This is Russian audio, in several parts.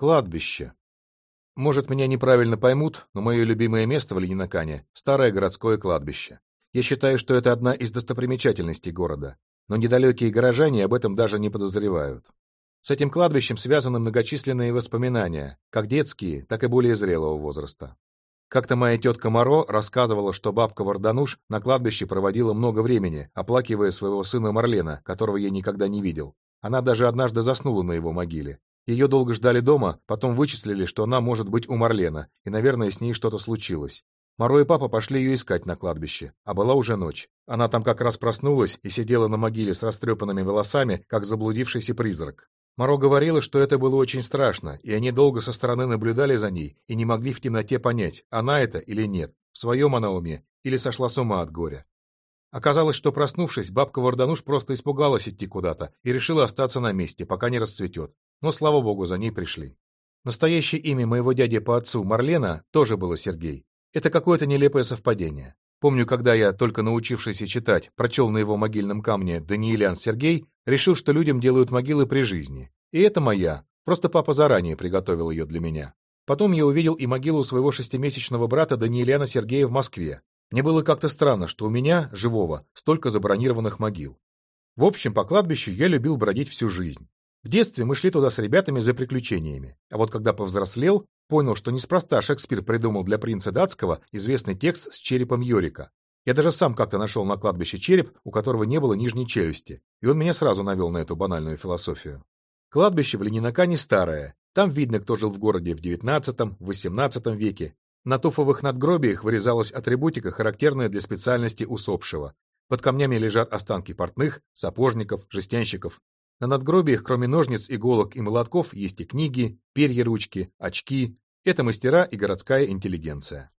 Кладбище. Может, меня неправильно поймут, но мое любимое место в Ленинакане – старое городское кладбище. Я считаю, что это одна из достопримечательностей города, но недалекие горожане об этом даже не подозревают. С этим кладбищем связаны многочисленные воспоминания, как детские, так и более зрелого возраста. Как-то моя тетка Моро рассказывала, что бабка Вардануш на кладбище проводила много времени, оплакивая своего сына Марлена, которого я никогда не видел. Она даже однажды заснула на его могиле. Ее долго ждали дома, потом вычислили, что она может быть у Марлена, и, наверное, с ней что-то случилось. Маро и папа пошли ее искать на кладбище, а была уже ночь. Она там как раз проснулась и сидела на могиле с растрепанными волосами, как заблудившийся призрак. Маро говорила, что это было очень страшно, и они долго со стороны наблюдали за ней и не могли в темноте понять, она это или нет, в своем она уме или сошла с ума от горя. Оказалось, что проснувшись, бабка Вардануш просто испугалась идти куда-то и решила остаться на месте, пока не расцветет. Но, слава богу, за ней пришли. Настоящее имя моего дяди по отцу, Марлена, тоже было Сергей. Это какое-то нелепое совпадение. Помню, когда я, только научившийся читать, прочел на его могильном камне «Даниилян Сергей», решил, что людям делают могилы при жизни. И это моя, просто папа заранее приготовил ее для меня. Потом я увидел и могилу своего шестимесячного брата Данииляна Сергея в Москве, мне было как-то странно, что у меня, живого, столько забронированных могил. В общем, по кладбищу я любил бродить всю жизнь. В детстве мы шли туда с ребятами за приключениями, а вот когда повзрослел, понял, что неспроста Шекспир придумал для принца датского известный текст с черепом Йорика. Я даже сам как-то нашел на кладбище череп, у которого не было нижней челюсти, и он меня сразу навел на эту банальную философию. Кладбище в Ленинакане старое, там видно, кто жил в городе в XIX-XVIII веке, на туфовых надгробиях вырезалась атрибутика, характерная для специальности усопшего. Под камнями лежат останки портных, сапожников, жестянщиков. На надгробиях, кроме ножниц, иголок и молотков, есть и книги, перья-ручки, очки. Это мастера и городская интеллигенция.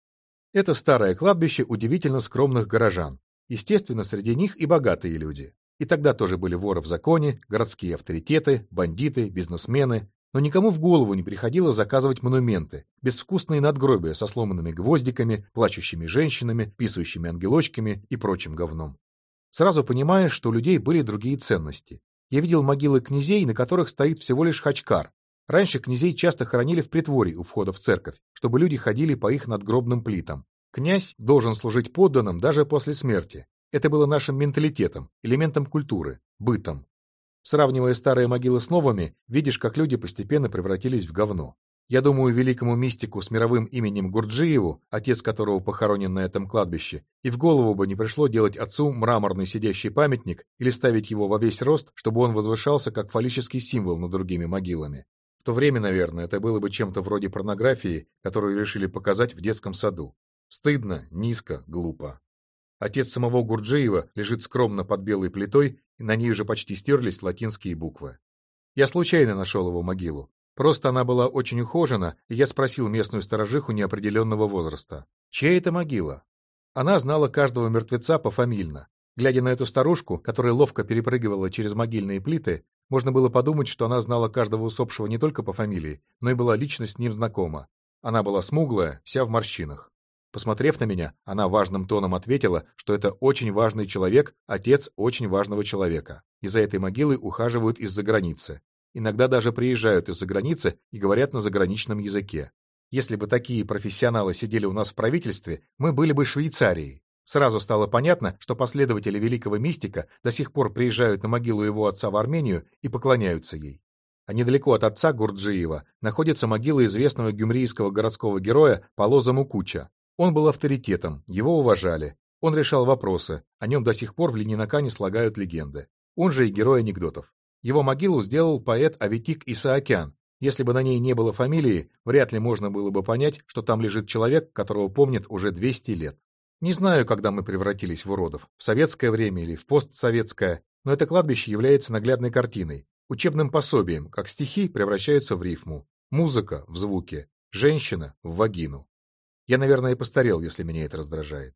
Это старое кладбище удивительно скромных горожан. Естественно, среди них и богатые люди. И тогда тоже были воры в законе, городские авторитеты, бандиты, бизнесмены, но никому в голову не приходило заказывать монументы, безвкусные надгробия со сломанными гвоздиками, плачущими женщинами, писающими ангелочками и прочим говном. Сразу понимаешь, что у людей были другие ценности. Я видел могилы князей, на которых стоит всего лишь хачкар. Раньше князей часто хоронили в притворе у входа в церковь, чтобы люди ходили по их надгробным плитам. Князь должен служить подданным даже после смерти. Это было нашим менталитетом, элементом культуры, бытом. Сравнивая старые могилы с новыми, видишь, как люди постепенно превратились в говно. Я думаю, великому мистику с мировым именем Гурджиеву, отец которого похоронен на этом кладбище, и в голову бы не пришло делать отцу мраморный сидящий памятник или ставить его во весь рост, чтобы он возвышался как фаллический символ над другими могилами. В то время, наверное, это было бы чем-то вроде порнографии, которую решили показать в детском саду. Стыдно, низко, глупо. Отец самого Гурджиева лежит скромно под белой плитой, и на ней уже почти стерлись латинские буквы. Я случайно нашел его могилу. Просто она была очень ухожена, и я спросил местную сторожиху неопределенного возраста. «Чья это могила?» Она знала каждого мертвеца пофамильно. Глядя на эту старушку, которая ловко перепрыгивала через могильные плиты, можно было подумать, что она знала каждого усопшего не только по фамилии, но и была лично с ним знакома. Она была смуглая, вся в морщинах. Посмотрев на меня, она важным тоном ответила, что это очень важный человек, отец очень важного человека. И за этой могилой ухаживают из-за границы. Иногда даже приезжают из-за границы и говорят на заграничном языке. Если бы такие профессионалы сидели у нас в правительстве, мы были бы Швейцарией. Сразу стало понятно, что последователи великого мистика до сих пор приезжают на могилу его отца в Армению и поклоняются ей. А недалеко от отца Гурджиева находится могила известного гюмрийского городского героя Полоза Мукуча, он был авторитетом, его уважали. Он решал вопросы, о нем до сих пор в Ленинакане слагают легенды. Он же и герой анекдотов. Его могилу сделал поэт Аветик Исаакян. Если бы на ней не было фамилии, вряд ли можно было бы понять, что там лежит человек, которого помнят уже 200 лет. Не знаю, когда мы превратились в уродов, в советское время или в постсоветское, но это кладбище является наглядной картиной, учебным пособием, как стихи превращаются в рифму, музыка — в звуки, женщина — в вагину. Я, наверное, и постарел, если меня это раздражает.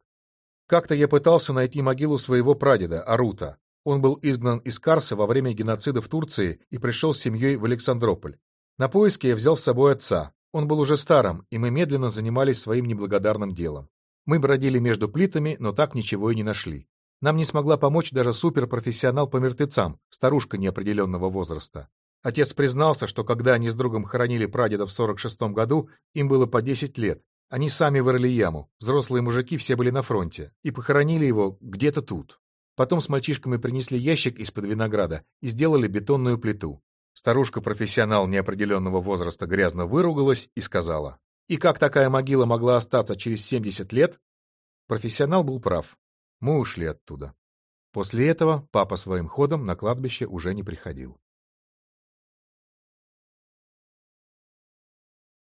Как-то я пытался найти могилу своего прадеда, Арута. Он был изгнан из Карса во время геноцида в Турции и пришел с семьей в Александрополь. На поиски я взял с собой отца. Он был уже старым, и мы медленно занимались своим неблагодарным делом. Мы бродили между плитами, но так ничего и не нашли. Нам не смогла помочь даже суперпрофессионал по мертвецам, старушка неопределенного возраста. Отец признался, что когда они с другом хоронили прадеда в 46-м году, им было по 10 лет. Они сами вырыли яму, взрослые мужики все были на фронте, и похоронили его где-то тут. Потом с мальчишками принесли ящик из-под винограда и сделали бетонную плиту. Старушка-профессионал неопределенного возраста грязно выругалась и сказала, «И как такая могила могла остаться через 70 лет?» Профессионал был прав. Мы ушли оттуда. После этого папа своим ходом на кладбище уже не приходил.